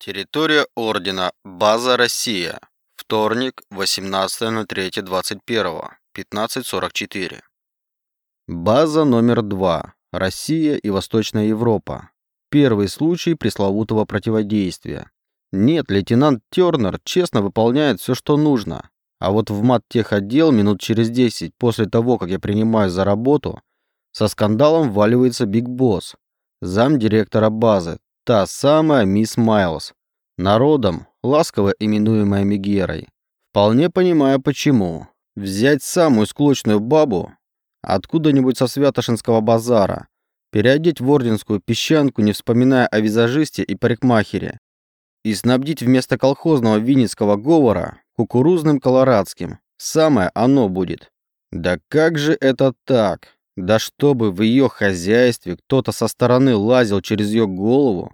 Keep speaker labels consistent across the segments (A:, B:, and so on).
A: Территория Ордена. База Россия. Вторник, 18.03.21. 15.44. База номер 2. Россия и Восточная Европа. Первый случай пресловутого противодействия. Нет, лейтенант Тернер честно выполняет все, что нужно. А вот в мат-техотдел минут через 10 после того, как я принимаю за работу, со скандалом вваливается Биг Босс, зам директора базы, та самая мисс Майлз, народом, ласково именуемая Мегерой. Вполне понимаю, почему. Взять самую склочную бабу откуда-нибудь со Святошинского базара, переодеть в орденскую песчанку, не вспоминая о визажисте и парикмахере, и снабдить вместо колхозного винницкого говора кукурузным колорадским. Самое оно будет. Да как же это так? Да чтобы в ее хозяйстве кто-то со стороны лазил через ее голову.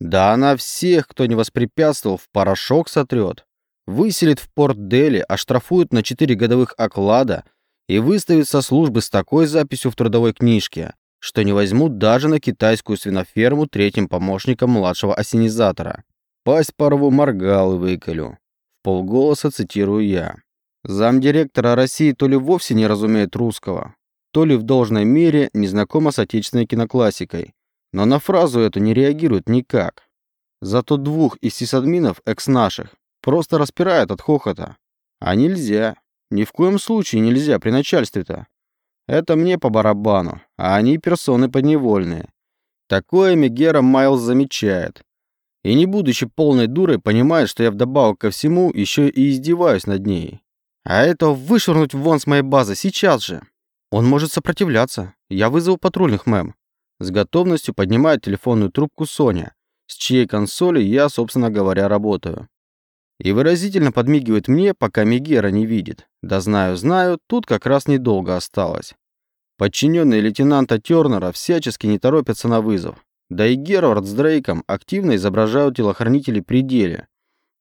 A: Да она всех, кто не воспрепятствовал, в порошок сотрет. Выселит в порт Дели, оштрафует на 4 годовых оклада и выставит со службы с такой записью в трудовой книжке, что не возьмут даже на китайскую свиноферму третьим помощником младшего осенизатора. Пасть порву моргал и выколю полголоса цитирую я. Замдиректора России то ли вовсе не разумеет русского, то ли в должной мере не знакома с отечественной киноклассикой, но на фразу эту не реагирует никак. Зато двух из сисадминов, экс-наших, просто распирает от хохота. А нельзя. Ни в коем случае нельзя при начальстве-то. Это мне по барабану, а они персоны подневольные. Такое Мегера Майлз замечает. И не будучи полной дурой, понимает, что я вдобавок ко всему еще и издеваюсь над ней. А это вышвырнуть вон с моей базы сейчас же. Он может сопротивляться. Я вызову патрульных, мэм. С готовностью поднимает телефонную трубку Соня, с чьей консоли я, собственно говоря, работаю. И выразительно подмигивает мне, пока Мегера не видит. Да знаю, знаю, тут как раз недолго осталось. Подчиненные лейтенанта Тернера всячески не торопятся на вызов. Да и Гервард с Дрейком активно изображают телохранителей при деле.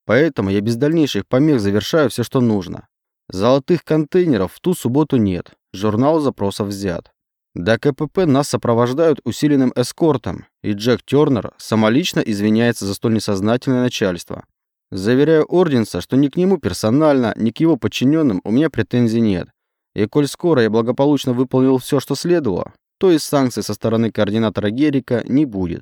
A: Поэтому я без дальнейших помех завершаю все, что нужно. Золотых контейнеров в ту субботу нет. Журнал запросов взят. До КПП нас сопровождают усиленным эскортом, и Джек Тернер самолично извиняется за столь несознательное начальство. Заверяю Орденса, что ни к нему персонально, ни к его подчиненным у меня претензий нет. И коль скоро я благополучно выполнил все, что следовало, то и санкций со стороны координатора Герика не будет.